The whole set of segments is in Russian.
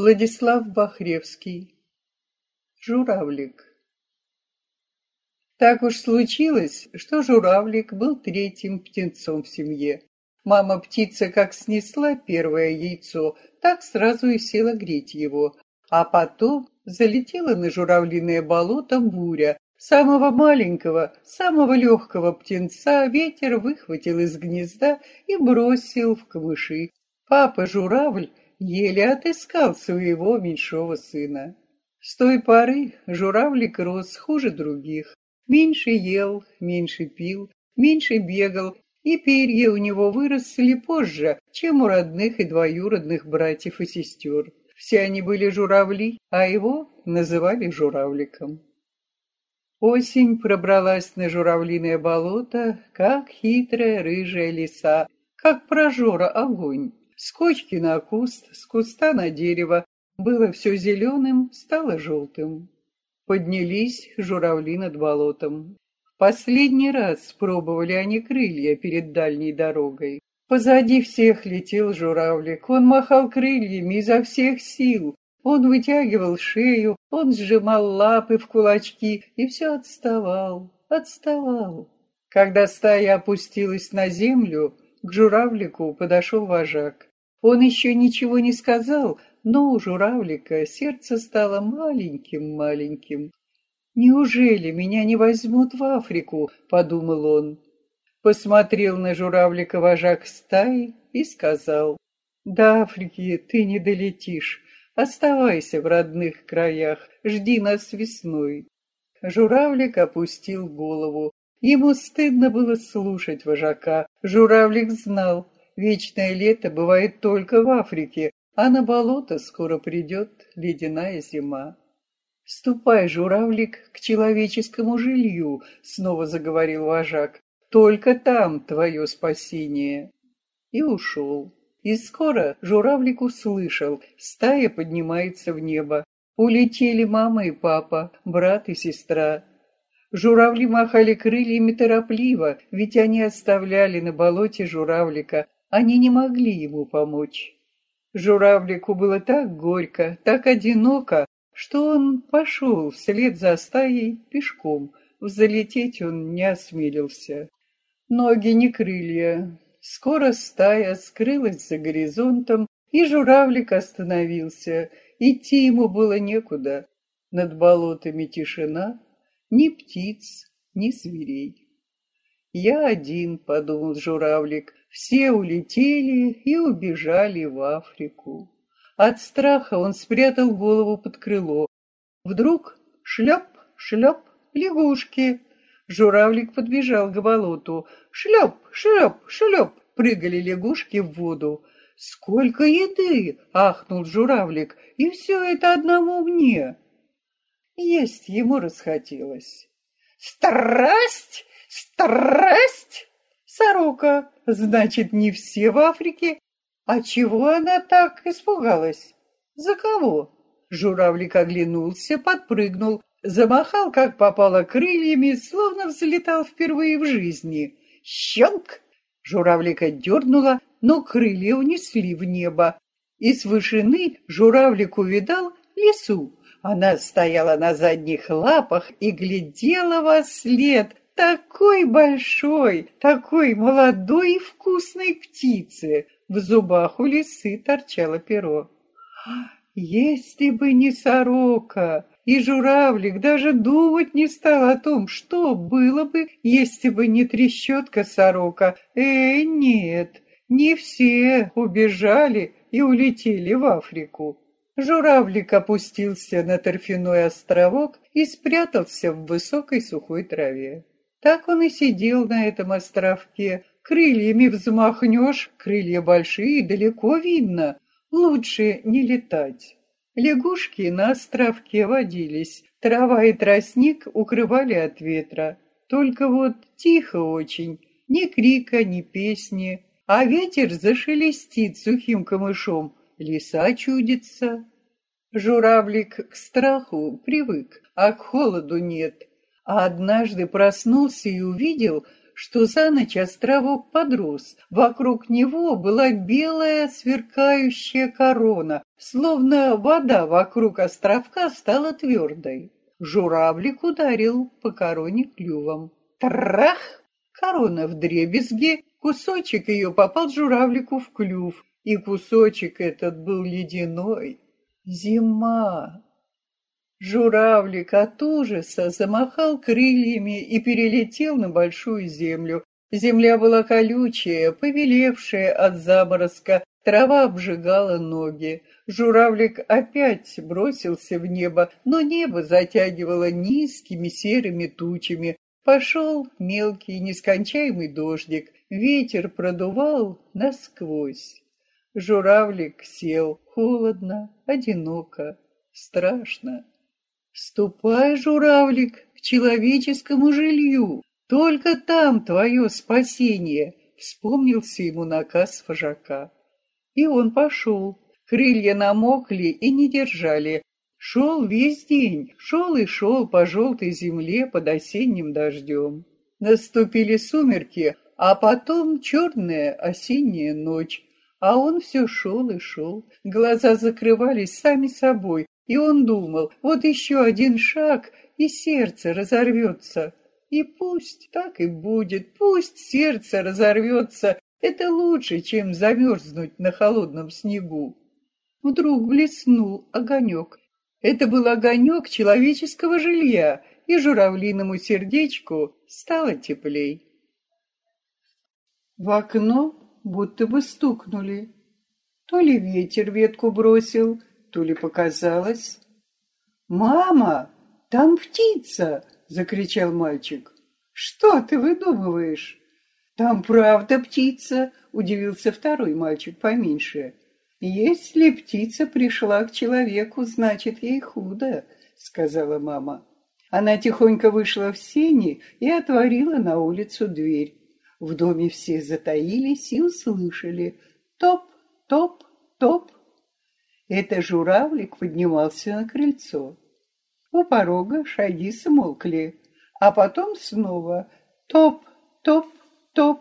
Владислав Бахревский. Журавлик. Так уж случилось, что журавлик был третьим птенцом в семье. Мама-птица как снесла первое яйцо, так сразу и села греть его. А потом залетела на журавлиное болото буря. Самого маленького, самого легкого птенца ветер выхватил из гнезда и бросил в камыши. Папа-журавль еле отыскал своего меньшого сына. С той поры журавлик рос хуже других. Меньше ел, меньше пил, меньше бегал, и перья у него выросли позже, чем у родных и двоюродных братьев и сестер. Все они были журавли, а его называли журавликом. Осень пробралась на журавлиное болото, как хитрая рыжая лиса, как прожора огонь. С кочки на куст, с куста на дерево. Было все зеленым, стало желтым. Поднялись журавли над болотом. Последний раз пробовали они крылья перед дальней дорогой. Позади всех летел журавлик. Он махал крыльями изо всех сил. Он вытягивал шею, он сжимал лапы в кулачки и все отставал, отставал. Когда стая опустилась на землю, к журавлику подошел вожак. Он еще ничего не сказал, но у журавлика сердце стало маленьким-маленьким. «Неужели меня не возьмут в Африку?» — подумал он. Посмотрел на журавлика вожак стаи и сказал, «До Африки ты не долетишь. Оставайся в родных краях, жди нас весной». Журавлик опустил голову. Ему стыдно было слушать вожака. Журавлик знал, Вечное лето бывает только в Африке, а на болото скоро придет ледяная зима. «Ступай, журавлик, к человеческому жилью», — снова заговорил вожак. «Только там твое спасение». И ушел. И скоро журавлик услышал, стая поднимается в небо. Улетели мама и папа, брат и сестра. Журавли махали крыльями торопливо, ведь они оставляли на болоте журавлика, они не могли ему помочь. Журавлику было так горько, так одиноко, что он пошел вслед за стаей пешком. Взлететь он не осмелился. Ноги не крылья. Скоро стая скрылась за горизонтом, и журавлик остановился. Идти ему было некуда. Над болотами тишина, ни птиц, ни зверей. «Я один», — подумал журавлик, все улетели и убежали в Африку. От страха он спрятал голову под крыло. Вдруг шлеп, шлеп, лягушки. Журавлик подбежал к болоту. Шлеп, шлеп, шлеп, прыгали лягушки в воду. «Сколько еды!» — ахнул журавлик. «И все это одному мне!» Есть ему расхотелось. «Страсть! Страсть!» Сорока, значит, не все в Африке. А чего она так испугалась? За кого? Журавлик оглянулся, подпрыгнул, замахал, как попало, крыльями, словно взлетал впервые в жизни. Щелк! Журавлика дернула, но крылья унесли в небо. И с вышины журавлик увидал лису. Она стояла на задних лапах и глядела во след, такой большой, такой молодой и вкусной птицы. В зубах у лисы торчало перо. Если бы не сорока, и журавлик даже думать не стал о том, что было бы, если бы не трещотка сорока. Э, нет, не все убежали и улетели в Африку. Журавлик опустился на торфяной островок и спрятался в высокой сухой траве. Так он и сидел на этом островке. Крыльями взмахнешь, крылья большие, далеко видно. Лучше не летать. Лягушки на островке водились, трава и тростник укрывали от ветра. Только вот тихо очень, ни крика, ни песни, а ветер зашелестит сухим камышом, лиса чудится. Журавлик к страху привык, а к холоду нет а однажды проснулся и увидел, что за ночь островок подрос. Вокруг него была белая сверкающая корона, словно вода вокруг островка стала твердой. Журавлик ударил по короне клювом. Трах! Корона в дребезге, кусочек ее попал журавлику в клюв, и кусочек этот был ледяной. Зима! Журавлик от ужаса замахал крыльями и перелетел на большую землю. Земля была колючая, повелевшая от заморозка, трава обжигала ноги. Журавлик опять бросился в небо, но небо затягивало низкими серыми тучами. Пошел мелкий нескончаемый дождик, ветер продувал насквозь. Журавлик сел холодно, одиноко, страшно. Ступай, журавлик, к человеческому жилью. Только там твое спасение, вспомнился ему наказ вожака. И он пошел. Крылья намокли и не держали. Шел весь день, шел и шел по желтой земле под осенним дождем. Наступили сумерки, а потом черная осенняя ночь. А он все шел и шел. Глаза закрывались сами собой, и он думал, вот еще один шаг, и сердце разорвется. И пусть так и будет, пусть сердце разорвется, это лучше, чем замерзнуть на холодном снегу. Вдруг блеснул огонек. Это был огонек человеческого жилья, и журавлиному сердечку стало теплей. В окно будто бы стукнули. То ли ветер ветку бросил, то ли показалось. «Мама, там птица!» — закричал мальчик. «Что ты выдумываешь?» «Там правда птица!» — удивился второй мальчик поменьше. «Если птица пришла к человеку, значит, ей худо», — сказала мама. Она тихонько вышла в сени и отворила на улицу дверь. В доме все затаились и услышали топ, топ, топ. Это журавлик поднимался на крыльцо. У порога шаги смолкли, а потом снова топ, топ, топ.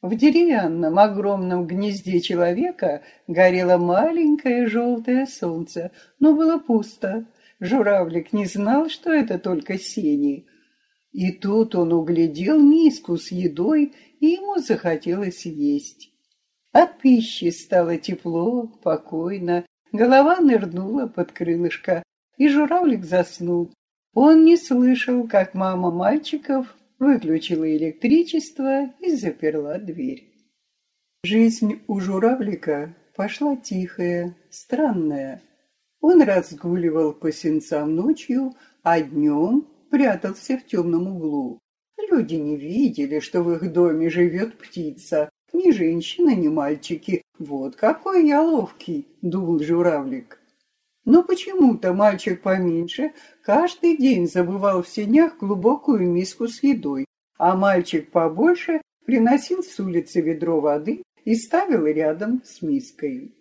В деревянном огромном гнезде человека горело маленькое желтое солнце, но было пусто. Журавлик не знал, что это только сени. И тут он углядел миску с едой, и ему захотелось есть. От пищи стало тепло, покойно, голова нырнула под крылышко, и журавлик заснул. Он не слышал, как мама мальчиков выключила электричество и заперла дверь. Жизнь у журавлика пошла тихая, странная. Он разгуливал по сенцам ночью, а днем прятался в темном углу. Люди не видели, что в их доме живет птица, ни женщина, ни мальчики. Вот какой я ловкий, думал журавлик. Но почему-то мальчик поменьше каждый день забывал в сенях глубокую миску с едой, а мальчик побольше приносил с улицы ведро воды и ставил рядом с миской.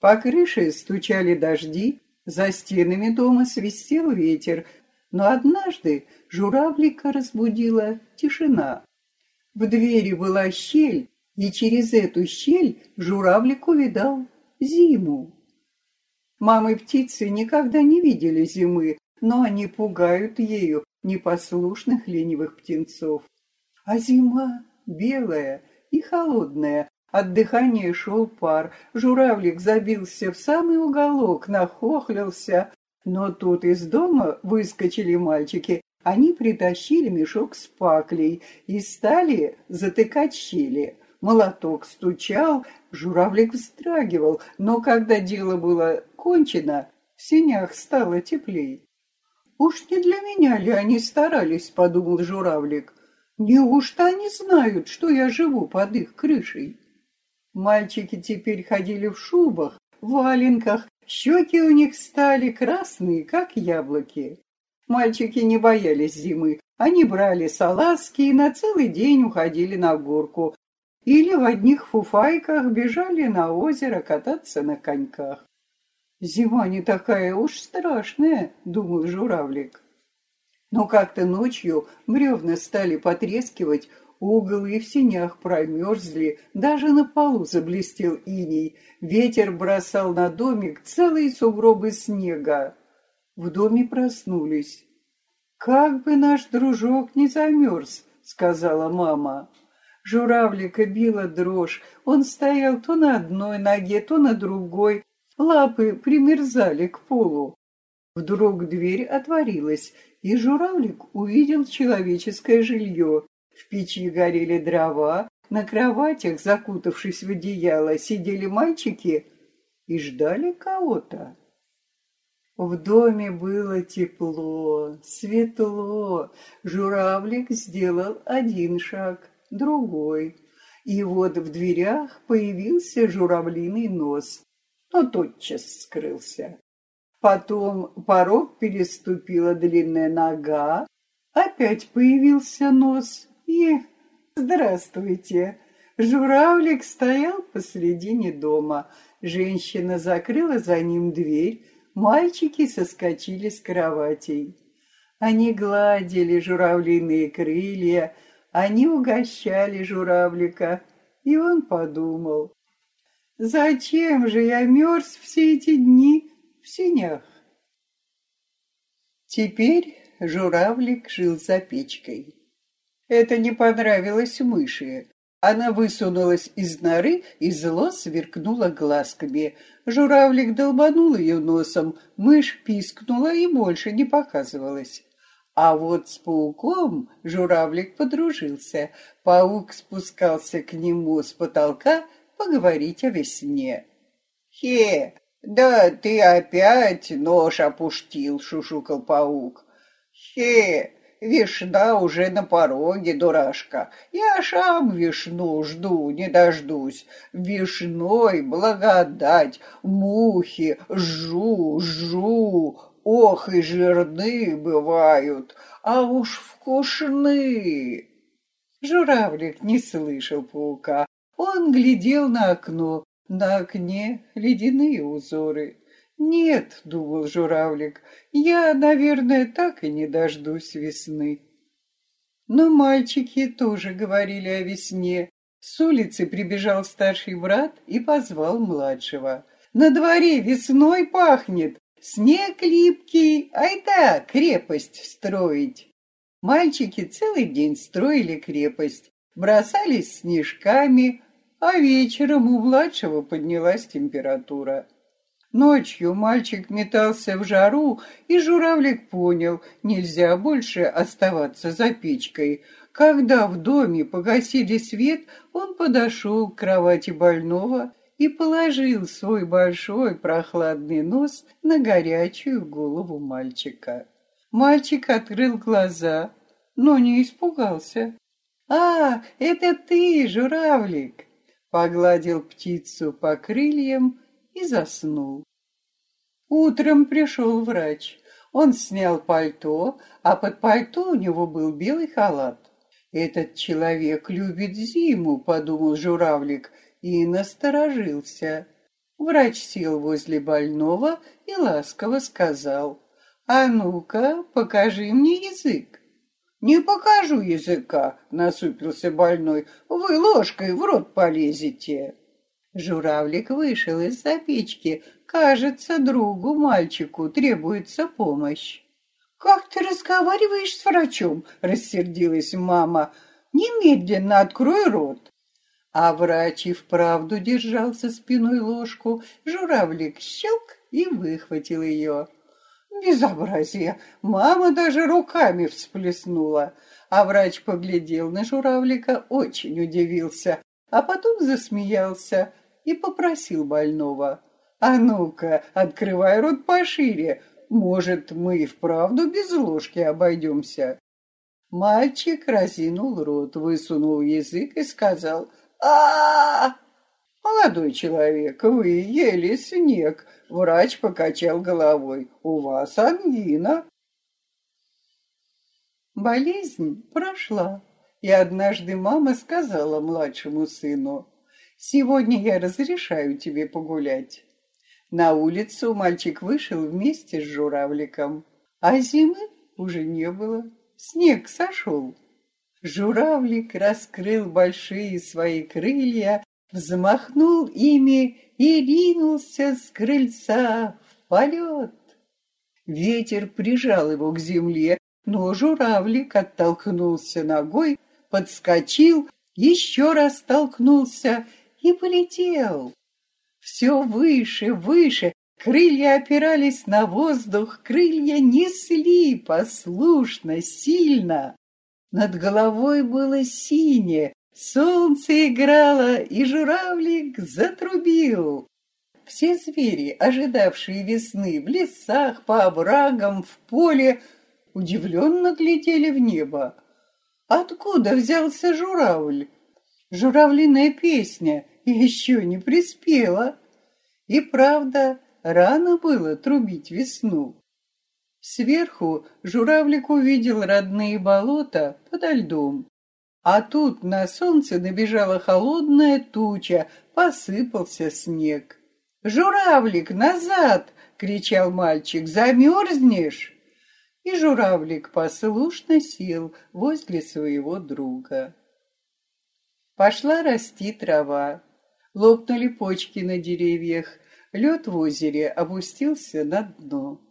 По крыше стучали дожди, за стенами дома свистел ветер, но однажды журавлика разбудила тишина. В двери была щель, и через эту щель журавлик увидал зиму. Мамы птицы никогда не видели зимы, но они пугают ею непослушных ленивых птенцов. А зима белая и холодная, от дыхания шел пар, журавлик забился в самый уголок, нахохлился. Но тут из дома выскочили мальчики, они притащили мешок с паклей и стали затыкать щели. Молоток стучал, журавлик вздрагивал, но когда дело было кончено, в сенях стало теплей. «Уж не для меня ли они старались?» — подумал журавлик. «Неужто они знают, что я живу под их крышей?» Мальчики теперь ходили в шубах, в валенках, щеки у них стали красные, как яблоки. Мальчики не боялись зимы, они брали салазки и на целый день уходили на горку, или в одних фуфайках бежали на озеро кататься на коньках. «Зима не такая уж страшная», — думал журавлик. Но как-то ночью бревна стали потрескивать, Углы в синях промерзли, даже на полу заблестел иней. Ветер бросал на домик целые сугробы снега. В доме проснулись. «Как бы наш дружок не замерз», — сказала мама. Журавлика била дрожь. Он стоял то на одной ноге, то на другой. Лапы примерзали к полу. Вдруг дверь отворилась, и журавлик увидел человеческое жилье. В печи горели дрова, на кроватях, закутавшись в одеяло, сидели мальчики и ждали кого-то. В доме было тепло, светло. Журавлик сделал один шаг, другой. И вот в дверях появился журавлиный нос, но тотчас скрылся. Потом порог переступила длинная нога, опять появился нос и... Здравствуйте! Журавлик стоял посредине дома. Женщина закрыла за ним дверь, Мальчики соскочили с кроватей. Они гладили журавлиные крылья, они угощали журавлика, и он подумал, «Зачем же я мерз все эти дни в синях?» Теперь журавлик жил за печкой. Это не понравилось мыши. Она высунулась из норы и зло сверкнула глазками. Журавлик долбанул ее носом, мышь пискнула и больше не показывалась. А вот с пауком журавлик подружился. Паук спускался к нему с потолка поговорить о весне. «Хе, да ты опять нож опустил», — шушукал паук. «Хе, Вишна уже на пороге, дурашка. Я шам вишну жду, не дождусь. Вишной благодать, мухи, жу, жу. Ох, и жирны бывают, а уж вкусны. Журавлик не слышал паука. Он глядел на окно. На окне ледяные узоры. «Нет», — думал журавлик, — «я, наверное, так и не дождусь весны». Но мальчики тоже говорили о весне. С улицы прибежал старший брат и позвал младшего. «На дворе весной пахнет, снег липкий, айда крепость строить». Мальчики целый день строили крепость, бросались снежками, а вечером у младшего поднялась температура. Ночью мальчик метался в жару, и журавлик понял, нельзя больше оставаться за печкой. Когда в доме погасили свет, он подошел к кровати больного и положил свой большой прохладный нос на горячую голову мальчика. Мальчик открыл глаза, но не испугался. «А, это ты, журавлик!» Погладил птицу по крыльям и заснул. Утром пришел врач. Он снял пальто, а под пальто у него был белый халат. «Этот человек любит зиму», — подумал журавлик и насторожился. Врач сел возле больного и ласково сказал, «А ну-ка, покажи мне язык». «Не покажу языка», — насупился больной, «вы ложкой в рот полезете». Журавлик вышел из-за печки. Кажется, другу, мальчику, требуется помощь. «Как ты разговариваешь с врачом?» — рассердилась мама. «Немедленно открой рот». А врач и вправду держал за спиной ложку. Журавлик щелк и выхватил ее. Безобразие! Мама даже руками всплеснула. А врач поглядел на журавлика, очень удивился, а потом засмеялся и попросил больного. «А ну-ка, открывай рот пошире. Может, мы и вправду без ложки обойдемся?» Мальчик разинул рот, высунул язык и сказал а, «Молодой человек, вы ели снег». Врач покачал головой. «У вас ангина». Болезнь прошла, и однажды мама сказала младшему сыну, Сегодня я разрешаю тебе погулять. На улицу мальчик вышел вместе с журавликом, а зимы уже не было. Снег сошел. Журавлик раскрыл большие свои крылья, взмахнул ими и ринулся с крыльца в полет. Ветер прижал его к земле, но журавлик оттолкнулся ногой, подскочил, еще раз толкнулся и полетел. Все выше, выше, крылья опирались на воздух, крылья несли послушно, сильно. Над головой было синее, солнце играло, и журавлик затрубил. Все звери, ожидавшие весны в лесах, по оврагам, в поле, удивленно глядели в небо. Откуда взялся журавль? Журавлиная песня еще не приспела. И правда, рано было трубить весну. Сверху журавлик увидел родные болота подо льдом. А тут на солнце набежала холодная туча, посыпался снег. «Журавлик, назад!» — кричал мальчик. «Замерзнешь!» И журавлик послушно сел возле своего друга. Пошла расти трава, лопнули почки на деревьях, лед в озере опустился на дно.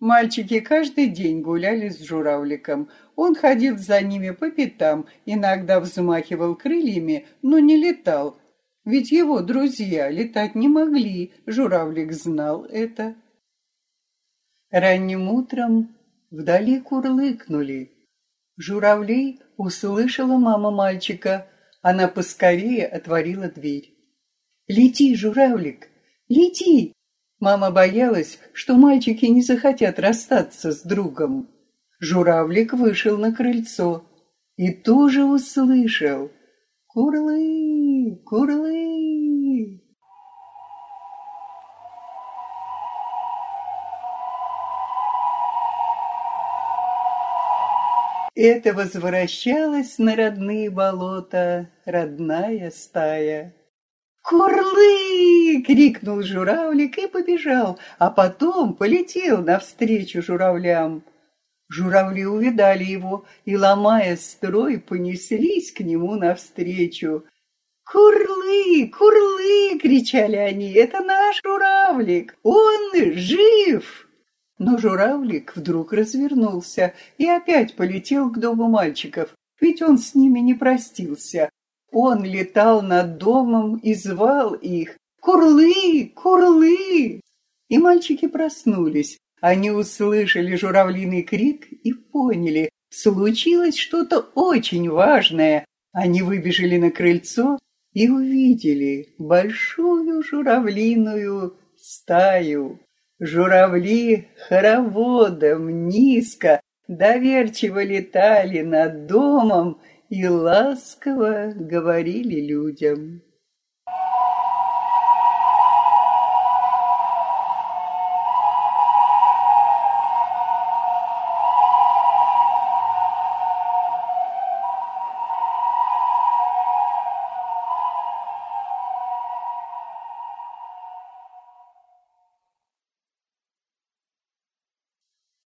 Мальчики каждый день гуляли с журавликом. Он ходил за ними по пятам, иногда взмахивал крыльями, но не летал, ведь его друзья летать не могли, журавлик знал это. Ранним утром вдали курлыкнули. Журавлей услышала мама мальчика. Она поскорее отворила дверь. «Лети, журавлик, лети!» Мама боялась, что мальчики не захотят расстаться с другом. Журавлик вышел на крыльцо и тоже услышал «Курлы, курлы!» Это возвращалась на родные болота родная стая. «Курлы!» — крикнул журавлик и побежал, а потом полетел навстречу журавлям. Журавли увидали его и, ломая строй, понеслись к нему навстречу. «Курлы! Курлы!» — кричали они. «Это наш журавлик! Он жив!» Но журавлик вдруг развернулся и опять полетел к дому мальчиков, ведь он с ними не простился. Он летал над домом и звал их «Курлы! Курлы!» И мальчики проснулись. Они услышали журавлиный крик и поняли, случилось что-то очень важное. Они выбежали на крыльцо и увидели большую журавлиную стаю. Журавли хороводом низко, доверчиво летали над домом и ласково говорили людям.